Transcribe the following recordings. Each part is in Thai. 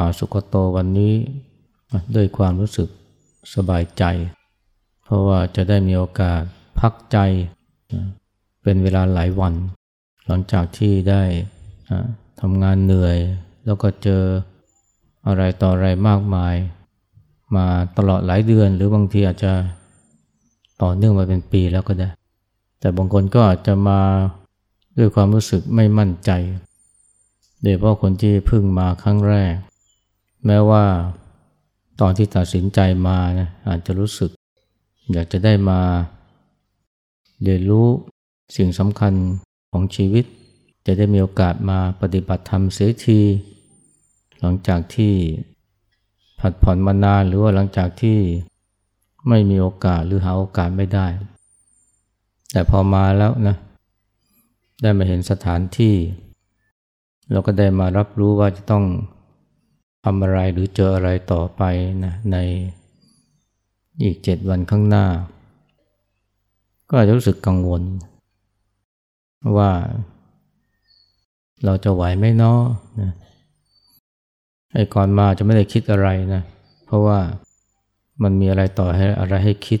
ายคนมาวัดป่าสุกโตวันนี้ด้วยความรู้สึกสบายใจ เพราะว่าจะได้มีโอกาสพักใจ เป็นเวลาหลายวัน หลังจากที่ได้ทำงานเหนื่อย แล้วก็เจออะไรต่ออะไรมากมาย มาตลอดหลายเดือน หรือบางทีอาจจะต่อเนื่องมาเป็นปีแล้วก็ได้ แต่บางคนก็อาจจะมาด้วยความรู้สึกไม่มั่นใจโดยเฉพาะคนที่เพิ่งมาครั้งแรก แม้ว่าตอนที่ตัดสินใจมานะอาจจะรู้สึก อยากจะได้มา เรียนรู้สิ่งสำคัญของชีวิต จะได้มีโอกาสมาปฏิบัติธรรมเสียที หลังจากที่ผัดผ่อนมานานหรือว่าหลังจากที่ไม่มีโอกาสหรือหาโอกาสไม่ได้ แต่พอมาแล้วนะ ได้มาเห็นสถานที่ เราก็ได้มารับรู้ว่าจะต้อง ทำอะไรหรือเจออะไรต่อไปนะในอีกเจ็ดวันข้างหน้า ก็อาจจะรู้สึกกังวล ว่าเราจะไหวไหมเนาะนะไอ้ก่อนมาจะไม่ได้คิดอะไรนะเพราะว่ามันมีอะไรต่อให้อะไรให้คิด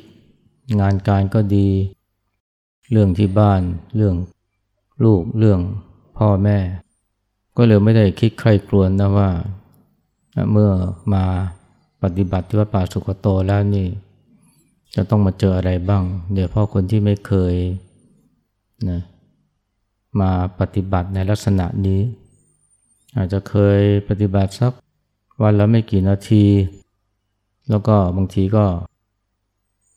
งานการก็ดี เรื่องที่บ้าน เรื่องลูกเรื่องพ่อแม่ ก็เลยไม่ได้คิดใครกลวนนะว่า เมื่อมาปฏิบัติที่วัดป่าสุกโตแล้วนี่ จะต้องมาเจออะไรบ้าง เดี๋ยวพ่อคนที่ไม่เคยนะมาปฏิบัติในลักษณะนี้ อาจจะเคยปฏิบัติสักวันละไม่กี่นาที แล้วก็บางทีก็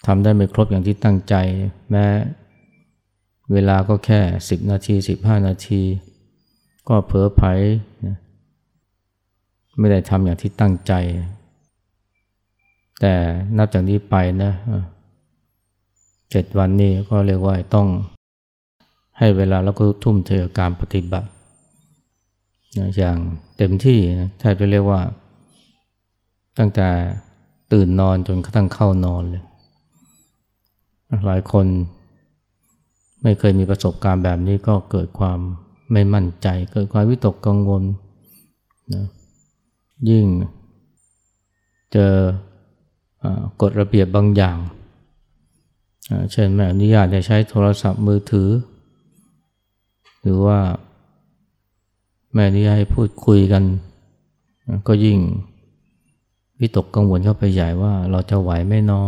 ทำได้ไม่ครบอย่างที่ตั้งใจ แม้เวลาก็แค่สิบนาทีสิบห้านาที ก็เผลอไผนะ ไม่ได้ทำอย่างที่ตั้งใจ แต่นับจากนี้ไปนะเจ็ดวันนี้ก็เรียกว่าต้องให้เวลาแล้วก็ทุ่มเทการปฏิบัติอย่างเต็มที่นะแทบจะเรียกว่า ตั้งแต่ตื่นนอนจนกระทั่งเข้านอนเลย หลายคนไม่เคยมีประสบการณ์แบบนี้ก็เกิดความไม่มั่นใจ เกิดความวิตกกังวลนะ ยิ่งเจอกฎระเบียบบางอย่าง เช่นแม่อนุญาตจะใช้โทรศัพท์มือถือ หรือว่าแม่อนุญาตให้พูดคุยกัน ก็ยิ่งวิตกกังวลเข้าไปใหญ่ว่าเราจะไหวไม่นอ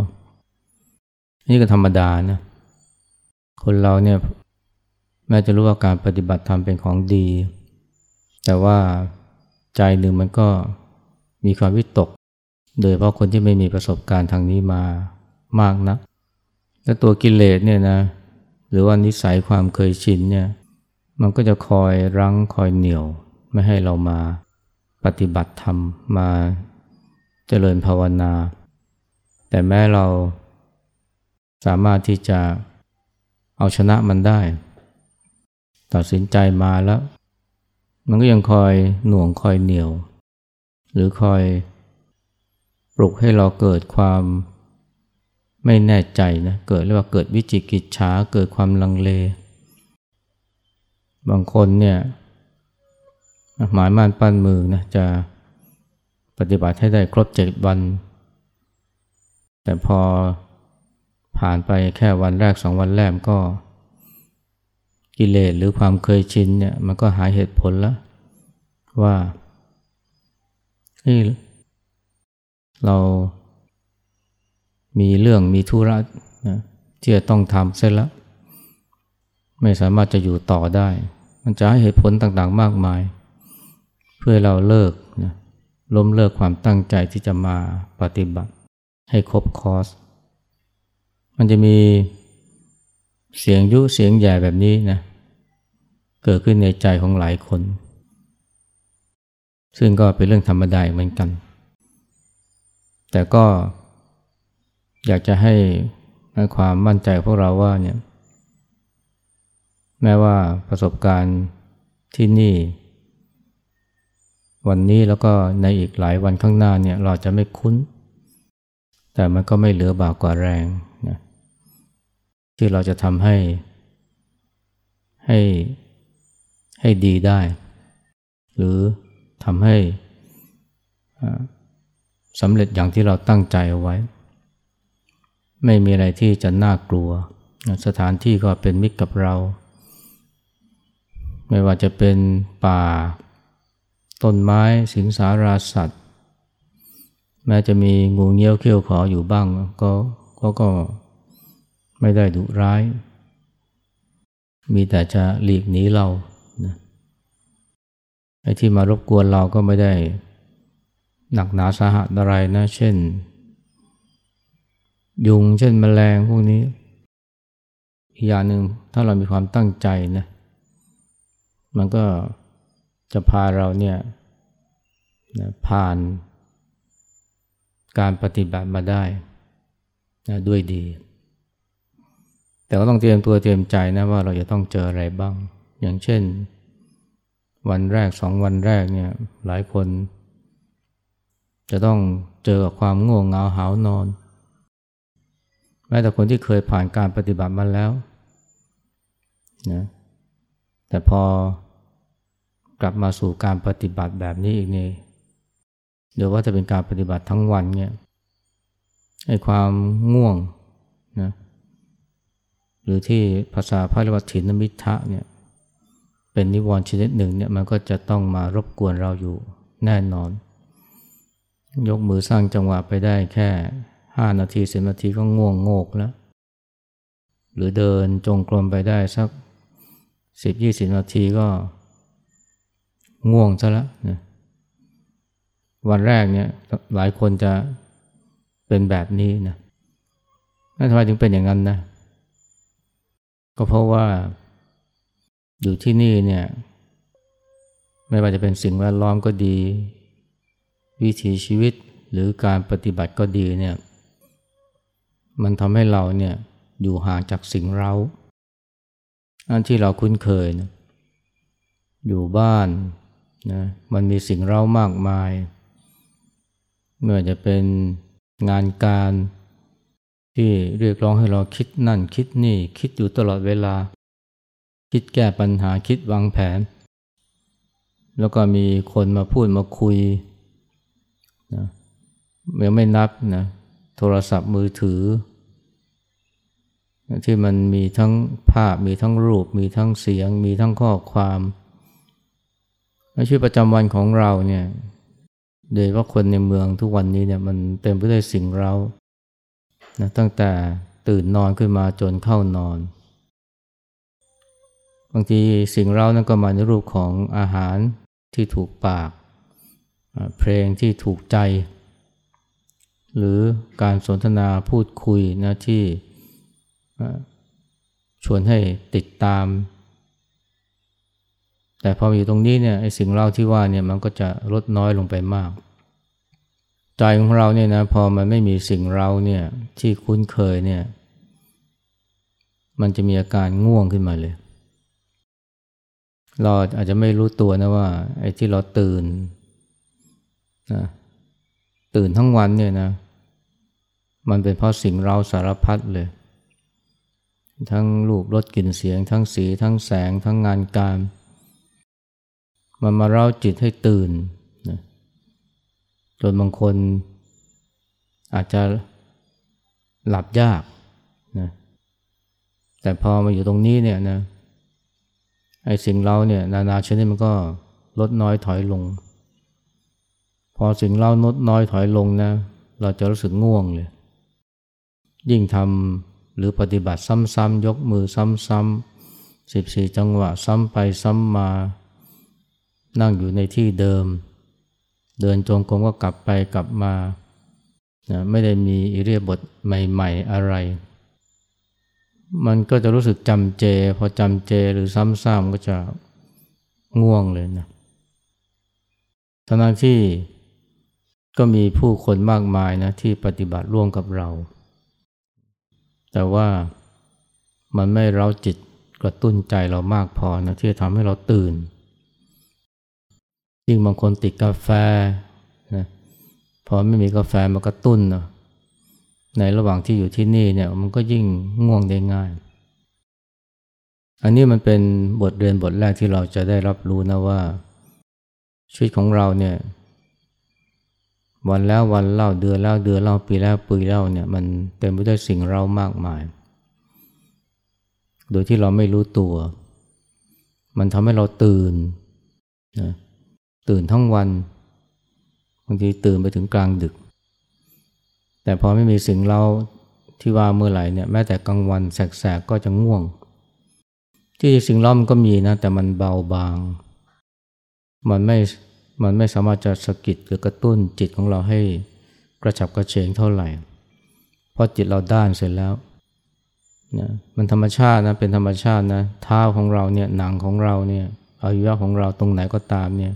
นี่ก็ธรรมดานะ คนเราเนี่ยแม้จะรู้ว่าการปฏิบัติธรรมเป็นของดี แต่ว่า ใจหนึ่งมันก็มีความวิตก โดยเพราะคนที่ไม่มีประสบการณ์ทางนี้มามากนะัก และตัวกิเลสเนี่ยนะหรือว่านิสัยความเคยชินเนี่ยมันก็จะคอยรั้งคอยเหนี่ยว ไม่ให้เรามาปฏิบัติธรรมมาเจริญภาวนา แต่แม้เราสามารถที่จะเอาชนะมันได้ ตัดสินใจมาแล้ว มันก็ยังคอยหน่วงคอยเหนียว หรือคอยปลุกให้เราเกิดความไม่แน่ใจนะเกิดเรียกว่าเกิดวิจิกิจฉาเกิดความลังเล บางคนเนี่ยหมายมั่นปั้นมือนะจะปฏิบัติให้ได้ครบเจ็ดวัน แต่พอผ่านไปแค่วันแรกสองวันแรกก็กิเลสหรือความเคยชินเนี่ยมันก็หาเหตุผลแล้ว ว่าที่เรามีเรื่องมีธุระนะที่จะต้องทำเสร็จแล้ว ไม่สามารถจะอยู่ต่อได้ มันจะให้เหตุผลต่างๆมากมาย เพื่อเราเลิกนะล้มเลิกความตั้งใจที่จะมาปฏิบัติ ให้ครบคอร์สมันจะมีเสียงยุเสียงใหญ่แบบนี้นะเกิดขึ้นในใจของหลายคน ซึ่งก็เป็นเรื่องธรรมดาเหมือนกัน แต่ก็อยากจะให้ความมั่นใจพวกเราว่าเนี่ยแม้ว่าประสบการณ์ที่นี่ วันนี้แล้วก็ในอีกหลายวันข้างหน้าเนี่ยเราจะไม่คุ้น แต่มันก็ไม่เหลือบากกว่าแรงนะที่เราจะทำให้ให้ให้ดีได้ หรือ ทำให้สำเร็จอย่างที่เราตั้งใจเอาไว้ ไม่มีอะไรที่จะน่ากลัว สถานที่ก็เป็นมิตรกับเรา ไม่ว่าจะเป็นป่า ต้นไม้สิงสาราสัตว์ แม้จะมีงูเงี้ยวเขี้ยวขออยู่บ้าง ก็ก็ก็ไม่ได้ดุร้าย มีแต่จะหลีกหนีเรา ไอ้ที่มารบกวนเราก็ไม่ได้หนักหนาสาหัสอะไรนะ เช่น ยุงเช่นแมลงพวกนี้ อีกอย่างหนึ่งถ้าเรามีความตั้งใจนะ มันก็จะพาเราเนี่ยนะผ่านการปฏิบัติมาได้นะด้วยดี แต่ก็ต้องเตรียมตัวเตรียมใจนะว่าเราจะต้องเจออะไรบ้าง อย่างเช่น วันแรกสองวันแรกเนี่ยหลายคน จะต้องเจอกับความง่วงเหงาหานอน แม้แต่คนที่เคยผ่านการปฏิบัติมาแล้วนะแต่พอกลับมาสู่การปฏิบัติแบบนี้อีกนี่หรือว่าจะเป็นการปฏิบัติทั้งวันเนี่ยไอ้ความง่วงนะหรือที่ภาษาพระเรียกว่าถินมิทะเนี่ย เป็นนิวรณ์ชนิดหนึ่งเนี่ยมันก็จะต้องมารบกวนเราอยู่แน่นอน ยกมือสร้างจังหวะไปได้แค่ห้านาทีสิบนาทีก็ง่วงโงกแล้ว หรือเดินจงกรมไปได้สักสิบยี่สิบนาทีก็ง่วงซะแล้วนะวันแรกเนี่ยหลายคนจะเป็นแบบนี้นะนั่นทำไมถึงเป็นอย่างนั้นนะ ก็เพราะว่า อยู่ที่นี่เนี่ย ไม่ว่าจะเป็นสิ่งแวดล้อมก็ดี วิถีชีวิตหรือการปฏิบัติก็ดีเนี่ย มันทำให้เราเนี่ยอยู่ห่างจากสิ่งเราอันที่เราคุ้นเคยนะอยู่บ้านนะมันมีสิ่งเรามากมายเมื่อจะเป็นงานการที่เรียกร้องให้เราคิดนั่นคิดนี่ คิดอยู่ตลอดเวลา คิดแก้ปัญหาคิดวางแผน แล้วก็มีคนมาพูดมาคุยนะยังไม่นับนะโทรศัพท์มือถือ ที่มันมีทั้งภาพมีทั้งรูป มีทั้งเสียง มีทั้งข้อความชีวิตประจำวันของเราเนี่ยโดยว่าคนในเมืองทุกวันนี้เนี่ยมันเต็มไปด้วยสิ่งเรานะตั้งแต่ตื่นนอนขึ้นมาจนเข้านอนางทีสิ่งเรานั้นก็มาในรูปของอาหารที่ถูกปาก เพลงที่ถูกใจ หรือการสนทนาพูดคุยนะที่ชวนให้ติดตาม แต่พออยู่ตรงนี้เนี่ยไอ้สิ่งเล่าที่ว่าเนี่ยมันก็จะลดน้อยลงไปมาก ใจของเราเนี่ยนะพอมันไม่มีสิ่งเราเนี่ยที่คุ้นเคยเนี่ยมันจะมีอาการง่วงขึ้นมาเลย เราอาจจะไม่รู้ตัวนะว่า ไอ้ที่เราตื่นนะตื่นทั้งวันเนี่ยนะ มันเป็นเพราะสิ่งเราสารพัดเลย ทั้งรูปรสกลิ่นเสียง ทั้งสีทั้งแสง ทั้งงานการ มันมาเร้าจิตให้ตื่นนะจนบางคนอาจจะหลับยากนะแต่พอมาอยู่ตรงนี้เนี่ยนะ ไอ้สิ่งเราเนี่ยนานาชนิดมันก็ลดน้อยถอยลง พอสิ่งเล่านดน้อยถอยลงนะ เราจะรู้สึกง่วงเลย ยิ่งทำหรือปฏิบัติซ้ำๆยกมือซ้ำๆสิบสี่จังหวะซ้ำไปซ้ำมา นั่งอยู่ในที่เดิม เดินจงกรมก็กลับไปกลับมานะไม่ได้มีอิเรียบทใหม่ ๆอะไร มันก็จะรู้สึกจำเจ พอจำเจหรือซ้ำๆก็จะง่วงเลยนะทั้งที่ก็มีผู้คนมากมายนะที่ปฏิบัติร่วมกับเรา แต่ว่ามันไม่เร้าจิตกระตุ้นใจเรามากพอนะที่จะทำให้เราตื่น ยิ่งบางคนติดกาแฟนะพอไม่มีกาแฟมากระตุ้นนะ ในระหว่างที่อยู่ที่นี่เนี่ยมันก็ยิ่งง่วงได้ง่าย อันนี้มันเป็นบทเรียนบทแรกที่เราจะได้รับรู้นะว่า ชีวิตของเราเนี่ย วันแล้ววันเล่าเดือนแล้วเดือนเล่าปีแล้วปีเล่าเนี่ยมันเต็มไปด้วยสิ่งเรามากมาย โดยที่เราไม่รู้ตัว มันทำให้เราตื่นนะตื่นทั้งวันบางทีตื่นไปถึงกลางดึก แต่พอไม่มีสิ่งเราที่ว่าเมื่อไหร่เนี่ยแม้แต่กลางวันแสกๆก็จะง่วง ที่สิ่งล้อมก็มีนะแต่มันเบาบาง มันไม่มันไม่สามารถจะสะกิดหรือกระตุ้นจิตของเราให้กระฉับกระเฉงเท่าไหร่ เพราะจิตเราด้านเสร็จแล้วนะมันธรรมชาตินะเป็นธรรมชาตินะเท้าของเราเนี่ยหนังของเราเนี่ยอวัยวะของเราตรงไหนก็ตามเนี่ย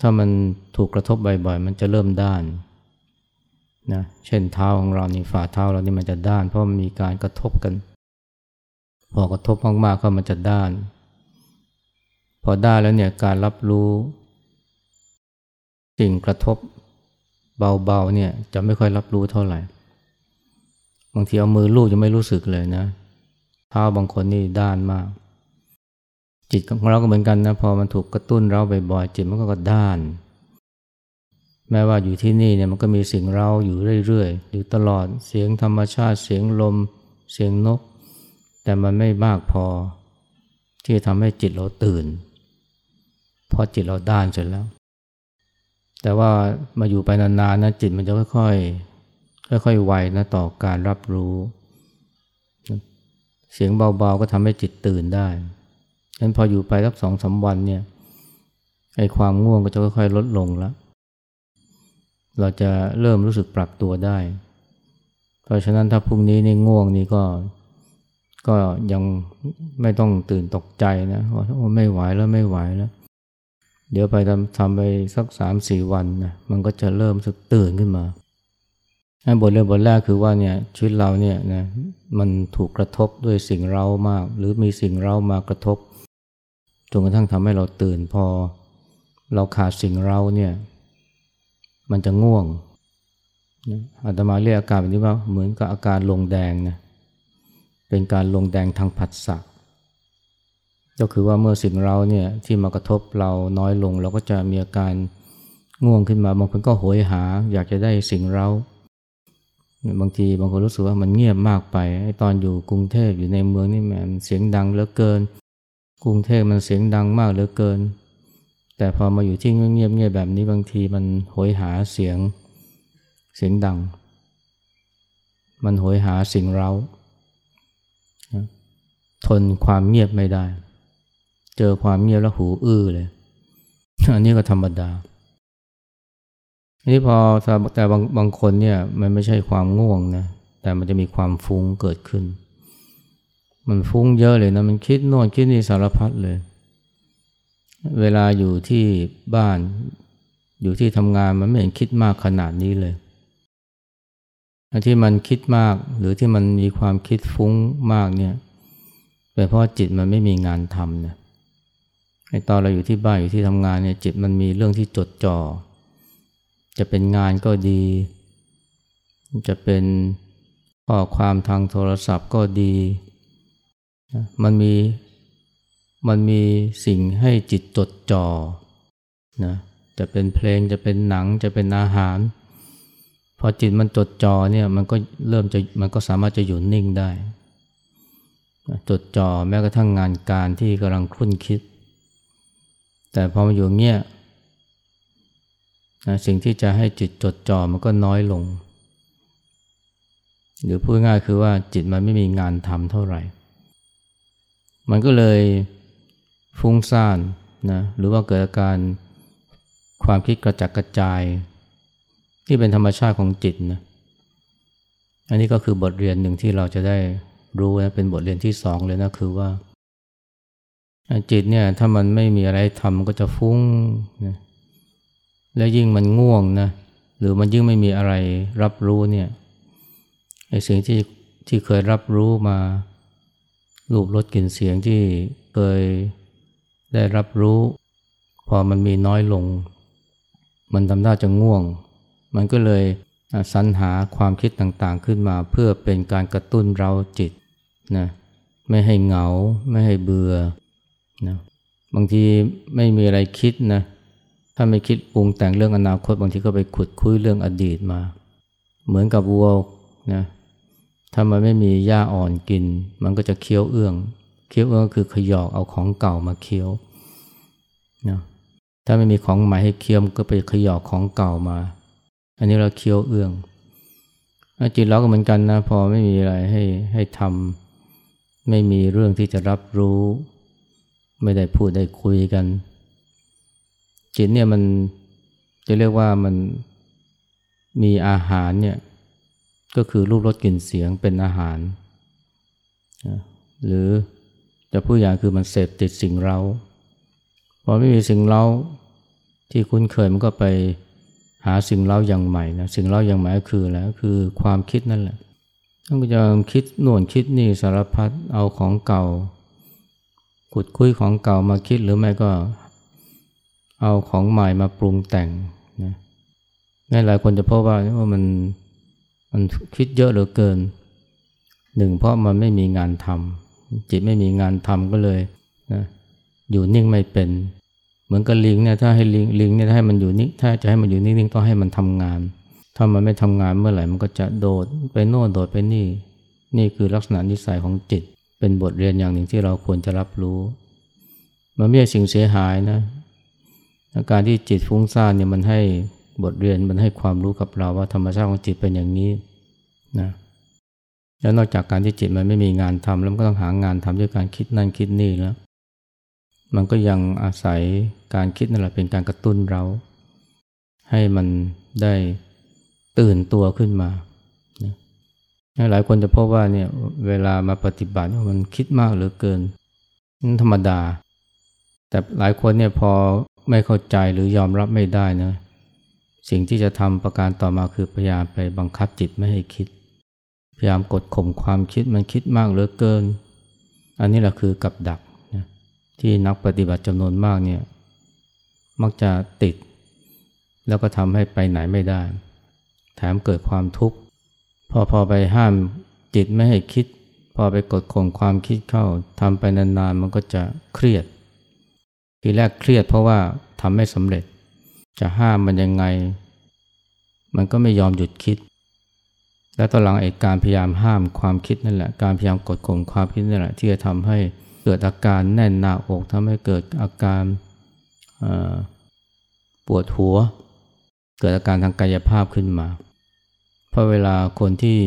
ถ้ามันถูกกระทบบ่อยๆ มันจะเริ่มด้าน นะเช่นเท้าของเรานี่ฝ่าเท้าเรานี่มันจะด้าน เพราะมันมีการกระทบกัน พอกระทบมากๆก็มันจะด้าน พอได้แล้วเนี่ยการรับรู้สิ่งกระทบเบาๆเนี่ยจะไม่ค่อยรับรู้เท่าไหร่ บางทีเอามือลูกยังไม่รู้สึกเลยนะเท้าบางคนนี่ด้านมาก จิตของเราก็เหมือนกันนะพอมันถูกกระตุ้นเราบ่อยๆจิตมันก็กระด้าน แม้ว่าอยู่ที่นี่เนี่ยมันก็มีสิ่งเราอยู่เรื่อยๆ อยู่ตลอดเสียงธรรมชาติเสียงลม เสียงนก แต่มันไม่มากพอ ที่ทำให้จิตเราตื่น พอจิตเราด้านเสร็จแล้ว แต่ว่ามาอยู่ไปนานๆนะจิตมันจะค่อยๆค่อยๆไวนะต่อการรับรู้ เสียงเบาๆก็ทำให้จิตตื่นได้ฉะนั้นพออยู่ไปสักสองสาวันเนี่ยไอ้ความง่วงก็จะค่อยๆลดลงแล้ว เราจะเริ่มรู้สึกปรับตัวได้ เพราะฉะนั้นถ้าพรุ่งนี้นี่ง่วงนี่ก็ก็ยังไม่ต้องตื่นตกใจนะว่าไม่ไหวแล้วไม่ไหวแล้ว เดี๋ยวไปทำทำไปสักสามสี่วันนะมันก็จะเริ่มสึกตื่นขึ้นมาบทเรียนบทแรกคือว่าเนี่ยชีวิตเราเนี่ยนะมันถูกกระทบด้วยสิ่งเร้ามาก หรือมีสิ่งเร้ามากระทบจนกระทั่งทำให้เราตื่นพอ เราขาดสิ่งเร้าเนี่ย มันจะง่วงอาตมาเรียกอาการแบบนี้ว่าเหมือนกับอาการลงแดงนะเป็นการลงแดงทางผัสสะก็คือว่าเมื่อสิ่งเราเนี่ยที่มากระทบเราน้อยลง เราก็จะมีอาการง่วงขึ้นมา บางคนก็โหยหา อยากจะได้สิ่งเราบางทีบางคนรู้สึกว่ามันเงียบมากไปไอตอนอยู่กรุงเทพอยู่ในเมืองนี่มันเสียงดังเหลือเกิน กรุงเทพมันเสียงดังมากเหลือเกิน แต่พอมาอยู่ที่เงียบเงียบแบบนี้บางทีมันโหยหาเสียงเสียงดัง มันโหยหาสิ่งเราทนความเงียบไม่ได้ เจอความเงียบแล้วหูอื้อเลย อันนี้ก็ธรรมดาอันนี้พอแต่บางบางคนเนี่ยมันไม่ใช่ความง่วงนะแต่มันจะมีความฟุ้งเกิดขึ้น มันฟุ้งเยอะเลยนะ มันคิดโน่นคิดนี่สารพัดเลย เวลาอยู่ที่บ้าน อยู่ที่ทำงานมันไม่เห็นคิดมากขนาดนี้เลยที่มันคิดมากหรือที่มันมีความคิดฟุ้งมากเนี่ยเป็นเพราะจิตมันไม่มีงานทำเนี่ยไอตอนเราอยู่ที่บ้านอยู่ที่ทำงานเนี่ยจิตมันมีเรื่องที่จดจ่อจะเป็นงานก็ดี จะเป็นข้อความทางโทรศัพท์ก็ดี มันมี มันมีสิ่งให้จิตจดจ่อนะจะเป็นเพลงจะเป็นหนังจะเป็นอาหาร พอจิตมันจดจ่อเนี่ยมันก็เริ่มจะมันก็สามารถจะหยุดนิ่งได้จดจ่อแม้กระทั่งงานการที่กำลังคุ้นคิด แต่พอมาอยู่เงี้ยสิ่งที่จะให้จิตจดจ่อมันก็น้อยลง หรือพูดง่ายคือว่าจิตมันไม่มีงานทำเท่าไหร่ มันก็เลย ฟุ้งซ่านนะหรือว่าเกิดอาการความคิดกระจัดกระจาย ที่เป็นธรรมชาติของจิตนะอันนี้ก็คือบทเรียนหนึ่งที่เราจะได้รู้นะเป็นบทเรียนที่สองเลยนะคือว่า จิตเนี่ยถ้ามันไม่มีอะไรทำก็จะฟุ้งนะแล้วยิ่งมันง่วงนะหรือมันยิ่งไม่มีอะไรรับรู้เนี่ยไอสิ่งที่ที่เคยรับรู้มารูปรสกลิ่นเสียงที่เคย ได้รับรู้ พอมันมีน้อยลง มันทำได้จะง่วง มันก็เลยสรรหาความคิดต่างๆขึ้นมา เพื่อเป็นการกระตุ้นเราจิตนะไม่ให้เหงา ไม่ให้เบื่อนะบางทีไม่มีอะไรคิดนะถ้าไม่คิดปรุงแต่งเรื่องอนาคต บางทีก็ไปขุดคุยเรื่องอดีตมา เหมือนกับวัวนะถ้ามันไม่มีหญ้าอ่อนกิน มันก็จะเคี้ยวเอื้อง เคี้ยวเอื้องก็คือขยอกเอาของเก่ามาเคี้ยวนะถ้าไม่มีของใหม่ให้เคี้ยวก็ไปขยอกของเก่ามา อันนี้เราเคี้ยวเอื้องจิตเราก็เหมือนกันนะพอไม่มีอะไรให้ให้ทำไม่มีเรื่องที่จะรับรู้ ไม่ได้พูดได้คุยกัน จิตเนี่ยมันจะเรียกว่ามันมีอาหารเนี่ยก็คือรูปรสกลิ่นเสียงเป็นอาหาร หรือ จะพูดอย่างคือมันเสพติดสิ่งเราพอไม่มีสิ่งเราที่คุ้นเคยมันก็ไปหาสิ่งเล่าอย่างใหม่นะสิ่งเล่าอย่างใหม่ก็คืออะไรก็คือความคิดนั่นแหละท่านก็จะคิดโน่นคิดนี่สารพัดเอาของเก่าขุดคุยของเก่ามาคิดหรือไม่ก็เอาของใหม่มาปรุงแต่งนะหลายคนจะพบว่าว่ามันมันคิดเยอะเหลือเกินหนึ่งเพราะมันไม่มีงานทำ จิตไม่มีงานทำก็เลยนะอยู่นิ่งไม่เป็น เหมือนกับลิงเนี่ยถ้าให้ลิงลิงเนี่ยถ้าให้มันอยู่นิ่งถ้าจะให้มันอยู่นิ่งๆต้องให้มันทำงาน ถ้ามันไม่ทำงานเมื่อไหร่มันก็จะโดดไปโน่นโดดไปนี่ นี่คือลักษณะนิสัยของจิต เป็นบทเรียนอย่างหนึ่งที่เราควรจะรับรู้ มันไม่ใช่สิ่งเสียหายนะอาการที่จิตฟุ้งซ่านเนี่ยมันให้บทเรียนมันให้ความรู้กับเราว่าธรรมชาติของจิตเป็นอย่างนี้นะ แล้วนอกจากการที่จิตมันไม่มีงานทำแล้วมันก็ต้องหางานทำด้วยการคิดนั่นคิดนี่แล้ว มันก็ยังอาศัยการคิดนั่นแหละเป็นการกระตุ้นเรา ให้มันได้ตื่นตัวขึ้นมาหลายคนจะพบว่าเนี่ยเวลามาปฏิบัติมันคิดมากเหลือเกินนั่นธรรมดา แต่หลายคนเนี่ยพอไม่เข้าใจหรือยอมรับไม่ได้นะสิ่งที่จะทำประการต่อมาคือพยายามไปบังคับจิตไม่ให้คิด พยายามกดข่มความคิดมันคิดมากเหลือเกิน อันนี้แหละคือกับดักนะที่นักปฏิบัติจำนวนมากเนี่ยมักจะติด แล้วก็ทำให้ไปไหนไม่ได้ แถมเกิดความทุกข์ พอพอไปห้ามจิตไม่ให้คิด พอไปกดข่มความคิดเข้าทำไปนานๆ มันก็จะเครียด ทีแรกเครียดเพราะว่าทำไม่สำเร็จ จะห้ามมันยังไง มันก็ไม่ยอมหยุดคิด และตอนหลังไอ้การพยายามห้ามความคิดนั่นแหละ การพยายามกดข่มความคิดนั่นแหละ ที่จะทำให้เกิดอาการแน่นหน้าอกทำให้เกิดอาการปวดหัว เกิดอาการทางกายภาพขึ้นมา เพราะเวลาคนที่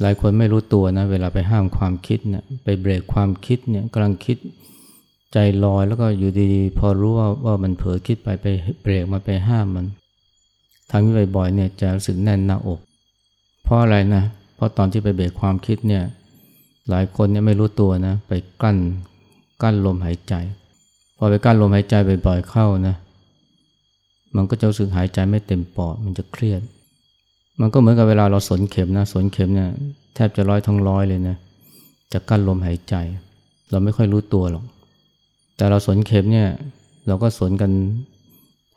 หลายคนไม่รู้ตัวนะ เวลาไปห้ามความคิดเนี่ยไปเบรกความคิดเนี่ยกำลังคิดใจลอยแล้วก็อยู่ดีๆพอรู้ว่าว่ามันเผลอคิดไปไปเบรกมาไปห้ามมันทำนี้บ่อยๆเนี่ยจะรู้สึกแน่นหน้าอก เพราะอะไรนะ เพราะตอนที่ไปเบรกความคิดเนี่ย หลายคนเนี่ยไม่รู้ตัวนะ ไปกั้นกั้นลมหายใจ พอไปกั้นลมหายใจบ่อยๆเข้านะ มันก็จะรู้สึกหายใจไม่เต็มปอด มันจะเครียด มันก็เหมือนกับเวลาเราสนเข็มนะ สนเข็มเนี่ยแทบจะร้อยทั้งร้อยเลยนะ จะกั้นลมหายใจ เราไม่ค่อยรู้ตัวหรอก แต่เราสนเข็มเนี่ย เราก็สนกัน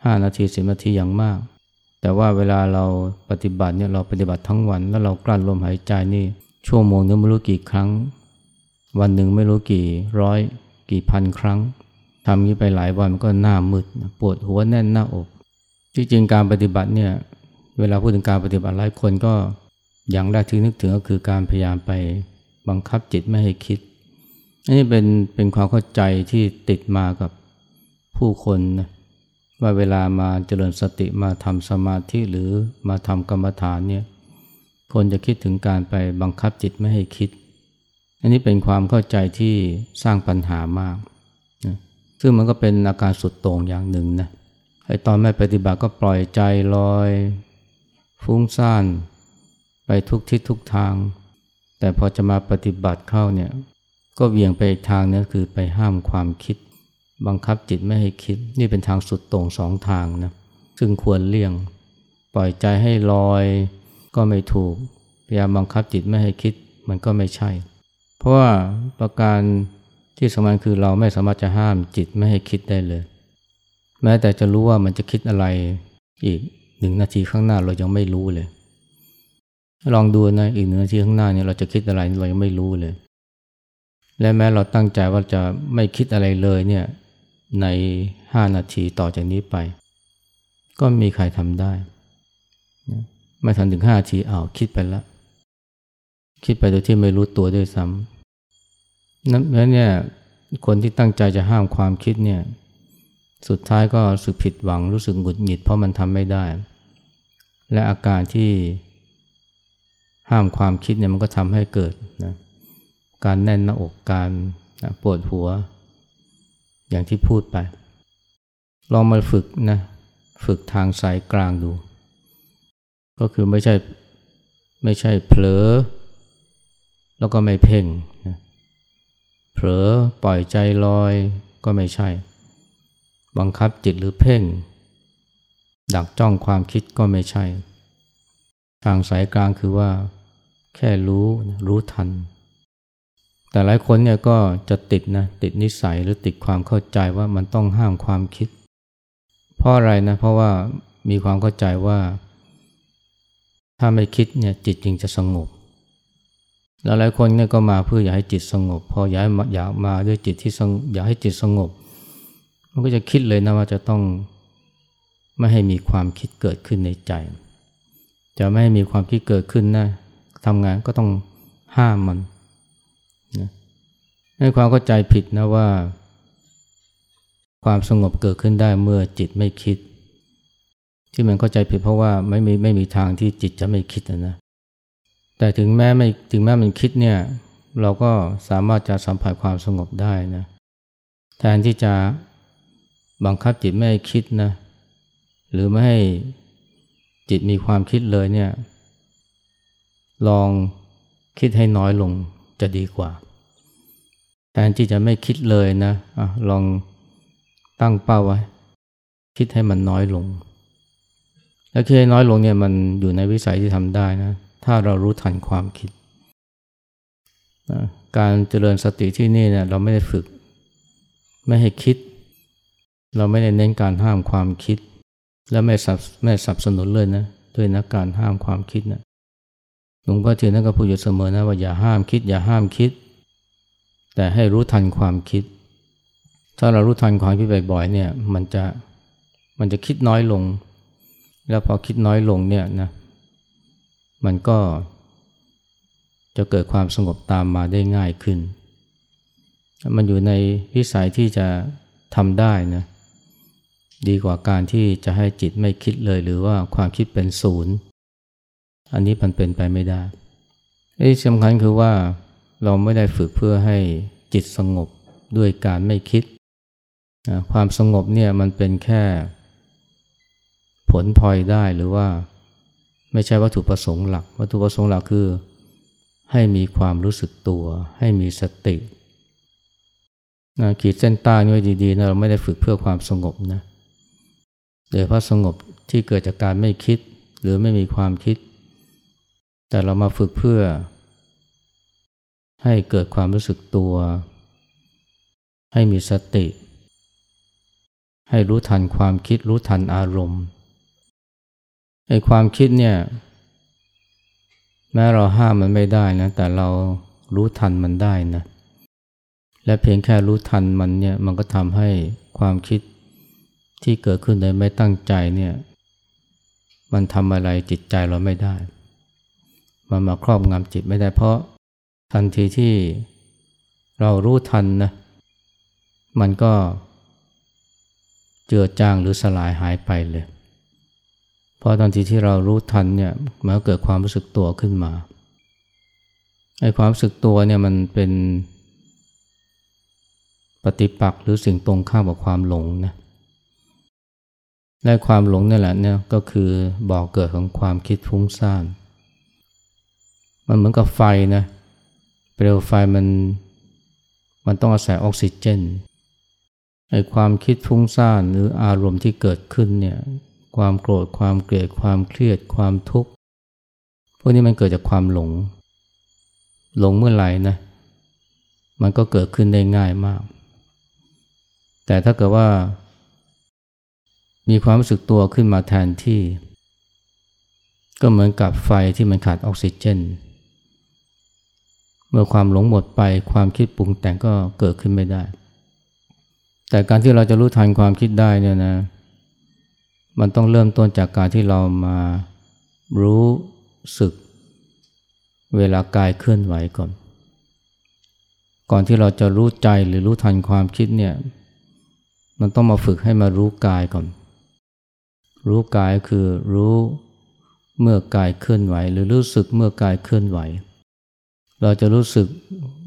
ห้านาทีสิบนาทีอย่างมาก แต่ว่าเวลาเราปฏิบัติเนี่ยเราปฏิบัติทั้งวัน แล้วเรากลั้นลมหายใจนี่ชั่วโมงนึงไม่รู้กี่ครั้ง วันหนึ่งไม่รู้กี่ร้อย กี่พันครั้งทำนี้ไปหลายวันมันก็หน้ามืดปวดหัวแน่นหน้าอกที่จริงการปฏิบัติเนี่ยเวลาพูดถึงการปฏิบัติหลายคนก็อย่างแรกที่นึกถึงก็คือการพยายามไปบังคับจิตไม่ให้คิดอันนี้เป็นเป็นความเข้าใจที่ติดมากับผู้คนนะ ว่าเวลามาเจริญสติมาทำสมาธิหรือมาทำกรรมฐานเนี่ยคนจะคิดถึงการไปบังคับจิตไม่ให้คิด อันนี้เป็นความเข้าใจที่สร้างปัญหามากนะซึ่งมันก็เป็นอาการสุดโต่งอย่างหนึ่งนะไอตอนไม่ปฏิบัติก็ปล่อยใจลอย ฟุ้งซ่านไปทุกทิศทุกทาง แต่พอจะมาปฏิบัติเข้าเนี่ยก็เวียงไปอีกทางนึงคือไปห้ามความคิด บังคับจิตไม่ให้คิด นี่เป็นทางสุดโต่งสองทางนะซึ่งควรเลี่ยง ปล่อยใจให้ลอยก็ไม่ถูกพยายามบังคับจิตไม่ให้คิดมันก็ไม่ใช่ เพราะว่าประการที่สำคัญคือเราไม่สามารถจะห้ามจิตไม่ให้คิดได้เลย แม้แต่จะรู้ว่ามันจะคิดอะไรอีกหนึ่งนาทีข้างหน้าเรายังไม่รู้เลย ลองดูนะอีกหนึ่งนาทีข้างหน้าเนี่ยเราจะคิดอะไรเรายังไม่รู้เลย และแม้เราตั้งใจว่าจะไม่คิดอะไรเลยเนี่ย ในห้านาทีต่อจากนี้ไป ก็มีใครทำได้ ไม่ทันถึงห้านาทีอ้าวคิดไปแล้ว คิดไปโดยที่ไม่รู้ตัวด้วยซ้ำนั้นเนี่ยคนที่ตั้งใจจะห้ามความคิดเนี่ยสุดท้ายก็รู้สึกผิดหวังรู้สึกหงุดหงิดเพราะมันทำไม่ได้ และอาการที่ห้ามความคิดเนี่ยมันก็ทำให้เกิดนะการแน่นหน้าอกการนะปวดหัว อย่างที่พูดไป ลองมาฝึกนะฝึกทางสายกลางดู ก็คือไม่ใช่ไม่ใช่เผลอ แล้วก็ไม่เพ่งนะเผลอปล่อยใจลอยก็ไม่ใช่ บังคับจิตหรือเพ่ง ดักจ้องความคิดก็ไม่ใช่ ทางสายกลางคือว่า แค่รู้รู้ทัน แต่หลายคนเนี่ยก็จะติดนะติดนิสัยหรือติดความเข้าใจว่ามันต้องห้ามความคิด เพราะอะไรนะเพราะว่ามีความเข้าใจว่า ถ้าไม่คิดเนี่ยจิตจึงจะสงบ แล้วหลายคนเนี่ยก็มาเพื่ออยากให้จิตสงบ พออยากอยากมาด้วยจิตที่สงอยากให้จิตสงบ มันก็จะคิดเลยนะว่าจะต้องไม่ให้มีความคิดเกิดขึ้นในใจ จะไม่ให้มีความคิดเกิดขึ้นนะทำงานก็ต้องห้ามมัน ให้ความเข้าใจผิดนะว่า ความสงบเกิดขึ้นได้เมื่อจิตไม่คิด ที่มันเข้าใจผิดเพราะว่าไม่มีไม่มีทางที่จิตจะไม่คิดนะแต่ถึงแม้ไม่ถึงแม้มันคิดเนี่ย เราก็สามารถจะสัมผัสความสงบได้นะแทนที่จะบังคับจิตไม่ให้คิดนะ หรือไม่ให้จิตมีความคิดเลยเนี่ย ลองคิดให้น้อยลงจะดีกว่า ทนที่จะไม่คิดเลยนะอะลองตั้งเป้าไว้ คิดให้มันน้อยลง แล้วคิดให้น้อยลงเนี่ยมันอยู่ในวิสัยที่ทำได้นะ ถ้าเรารู้ทันความคิดการเจริญสติที่นี่เนี่ยเราไม่ได้ฝึก ไม่ให้คิด เราไม่ได้เน้นการห้ามความคิด และไม่สับไม่สับสนุนเลยนะด้วยนะการห้ามความคิดนะหลวงพ่อเทียนท่านก็พูดอยู่เสมอนะว่าอย่าห้ามคิด อย่าห้ามคิด แต่ให้รู้ทันความคิด ถ้าเรารู้ทันความคิดบ่อยๆเนี่ยมันจะมันจะคิดน้อยลง แล้วพอคิดน้อยลงเนี่ยนะมันก็จะเกิดความสงบตามมาได้ง่ายขึ้น มันอยู่ในวิสัยที่จะทำได้นะดีกว่าการที่จะให้จิตไม่คิดเลยหรือว่าความคิดเป็นศูนย์ อันนี้มันเป็นไปไม่ได้ที่สำคัญคือว่า เราไม่ได้ฝึกเพื่อให้จิตสงบด้วยการไม่คิดความสงบเนี่ยมันเป็นแค่ ผลพลอยได้หรือว่าไม่ใช่วัตถุประสงค์หลัก วัตถุประสงค์หลักคือ ให้มีความรู้สึกตัว ให้มีสตินะขีดเส้นใต้นี้ไว้ดีๆนะเราไม่ได้ฝึกเพื่อความสงบนะโดยเพราะสงบที่เกิดจากการไม่คิดหรือไม่มีความคิด แต่เรามาฝึกเพื่อ ให้เกิดความรู้สึกตัว ให้มีสติ ให้รู้ทันความคิดรู้ทันอารมณ์ไอ้ความคิดเนี่ย แม้เราห้ามมันไม่ได้นะ แต่เรารู้ทันมันได้นะ และเพียงแค่รู้ทันมันเนี่ย มันก็ทำให้ความคิดที่เกิดขึ้นโดยไม่ตั้งใจเนี่ย มันทำอะไรจิตใจเราไม่ได้ มันมาครอบงำจิตไม่ได้เพราะ ทันทีที่เรารู้ทันนะมันก็เจือจางหรือสลายหายไปเลย เพอตอนทีที่เรารู้ทันเนี่ยมันก็เกิดความรู้สึกตัวขึ้นมาไอ้ความรู้สึกตัวเนี่ยมันเป็นปฏิปักษ์หรือสิ่งตรงข้ามกับความหลงนะและความหลงนี่แหละเนี่ยก็คือบอกเกิดของความคิดฟุ้งซ่าน มันเหมือนกับไฟนะ เปลวไฟมันมันต้องอาศัยออกซิเจนไอ้ความคิดฟุ้งซ่านหรืออารมณ์ที่เกิดขึ้นเนี่ยความโกรธความเกลียดความเครียดความทุกข์พวกนี้มันเกิดจากความหลง หลงเมื่อไหร่นะมันก็เกิดขึ้นได้ง่ายมาก แต่ถ้าเกิดว่า มีความรู้สึกตัวขึ้นมาแทนที่ ก็เหมือนกับไฟที่มันขาดออกซิเจน เมื่อความหลงหมดไปความคิดปรุงแต่งก็เกิดขึ้นไม่ได้ แต่การที่เราจะรู้ทันความคิดได้เนี่ยนะ มันต้องเริ่มต้นจากการที่เรามารู้สึก เวลากายเคลื่อนไหวก่อน ก่อนที่เราจะรู้ใจหรือรู้ทันความคิดเนี่ย มันต้องมาฝึกให้มารู้กายก่อน รู้กายคือรู้เมื่อกายเคลื่อนไหว หรือรู้สึกเมื่อกายเคลื่อนไหวเเราจะรู้สึก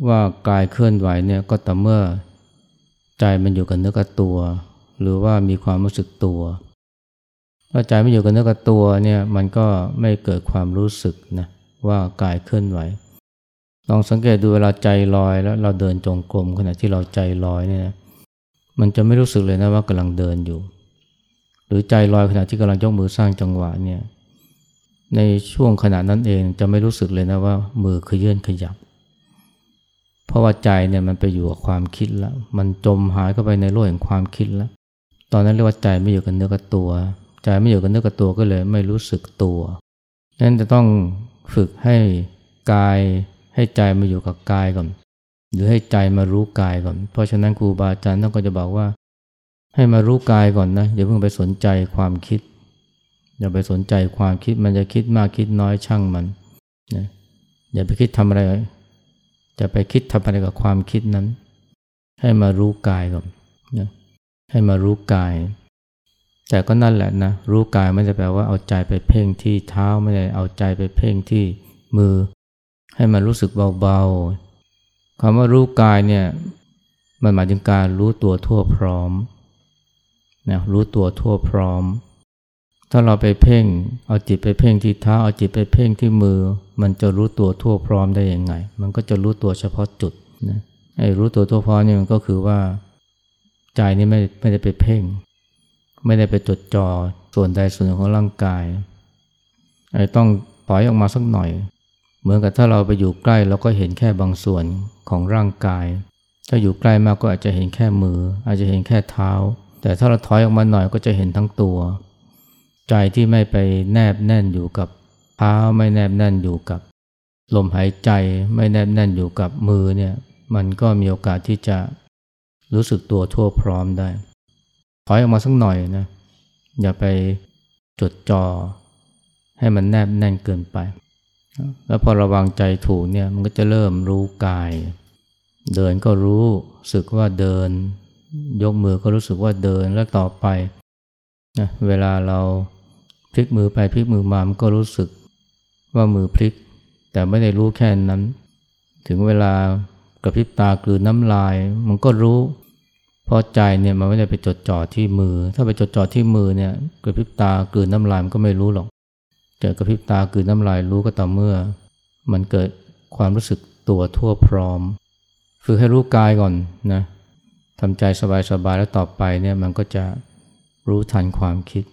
ว่ากายเคลื่อนไหวเนี่ยก็แต่เมื่อใจมันอยู่กับเนื้อกับตัว หรือว่ามีความรู้สึกตัวถ้าใจไม่อยู่กับเนื้อกับตัวเนี่ยมันก็ไม่เกิดความรู้สึกนะว่ากายเคลื่อนไหวลองสังเกตดูเวลาใจลอยแล้วเราเดินจงกรมขณะที่เราใจลอยเนี่ยมันจะไม่รู้สึกเลยนะว่ากำลังเดินอยู่ หรือใจลอยขณะที่กำลังยกมือสร้างจังหวะเนี่ย ในช่วงขณะนั้นเองจะไม่รู้สึกเลยนะว่า มือขยื่อนขยับ เพราะว่าใจเนี่ยมันไปอยู่กับความคิดแล้ว มันจมหายเข้าไปในโลกแห่งความคิดแล้ว ตอนนั้นเรียกว่าใจไม่อยู่กับเนื้อกับตัว ใจไม่อยู่กับเนื้อกับตัวก็เลยไม่รู้สึกตัวนั้นจะต้องฝึกให้กายให้ใจมาอยู่กับกายก่อน หรือให้ใจมารู้กายก่อน เพราะฉะนั้นครูบาอาจารย์ท่านก็จะบอกว่า ให้มารู้กายก่อนนะอย่าเพิ่งไปสนใจความคิด อย่าไปสนใจความคิดมันจะคิดมากคิดน้อยช่างมันนะอย่าไปคิดทำอะไรจะไปคิดทำอะไรกับความคิดนั้น ให้มารู้กายก่อนนะให้มารู้กาย แต่ก็นั่นแหละนะรู้กายไม่ได้แปลว่าเอาใจไปเพ่งที่เท้าไม่ได้เอาใจไปเพ่งที่มือ ให้มันรู้สึกเบาๆคำว่ารู้กายเนี่ยมันหมายถึงการรู้ตัวทั่วพร้อมนะรู้ตัวทั่วพร้อม ถ้าเราไปเพ่ง เอาจิตไปเพ่งที่เท้า เอาจิตไปเพ่งที่มือ มันจะรู้ตัวทั่วพร้อมได้ยังไง มันก็จะรู้ตัวเฉพาะจุดนะไอ้รู้ตัวทั่วพร้อมนี่มันก็คือว่า ใจนี่ไม่ไม่ได้ไปเพ่ง ไม่ได้ไปจดจ่อส่วนใดส่วนหนึ่งของร่างกายไอ้ต้องปล่อยออกมาสักหน่อย เหมือนกับถ้าเราไปอยู่ใกล้เราก็เห็นแค่บางส่วนของร่างกาย ถ้าอยู่ใกล้มากก็อาจจะเห็นแค่มือ อาจจะเห็นแค่เท้า แต่ถ้าเราถอยออกมาหน่อยก็จะเห็นทั้งตัว ใจที่ไม่ไปแนบแน่นอยู่กับเท้าไม่แนบแน่นอยู่กับ ลมหายใจไม่แนบแน่นอยู่กับมือเนี่ยมันก็มีโอกาสที่จะรู้สึกตัวทั่วพร้อมได้ ถอยออกมาสักหน่อยนะอย่าไปจดจ่อให้มันแนบแน่นเกินไป แล้วพอระวังใจถูกเนี่ยมันก็จะเริ่มรู้กาย เดินก็รู้สึกว่าเดิน ยกมือก็รู้สึกว่าเดินแล้วต่อไปนะเวลาเรา พลิกมือไปพลิกมือมามันก็รู้สึกว่ามือพลิก แต่ไม่ได้รู้แค่นั้น ถึงเวลากระพริบตากลืนน้ำลาย มันก็รู้เพราะใจเนี่ยมันไม่ได้ไปจดจ่อที่มือ ถ้าไปจดจ่อที่มือเนี่ยกระพริบตากลืนน้ำลายมันก็ไม่รู้หรอกแต่กระพริบตากลืนน้ำลายรู้ก็ต่อเมื่อ มันเกิดความรู้สึกตัวทั่วพร้อม ฝึกให้รู้กายก่อนนะทำใจสบายๆแล้วต่อไปเนี่ยมันก็จะรู้ทันความคิด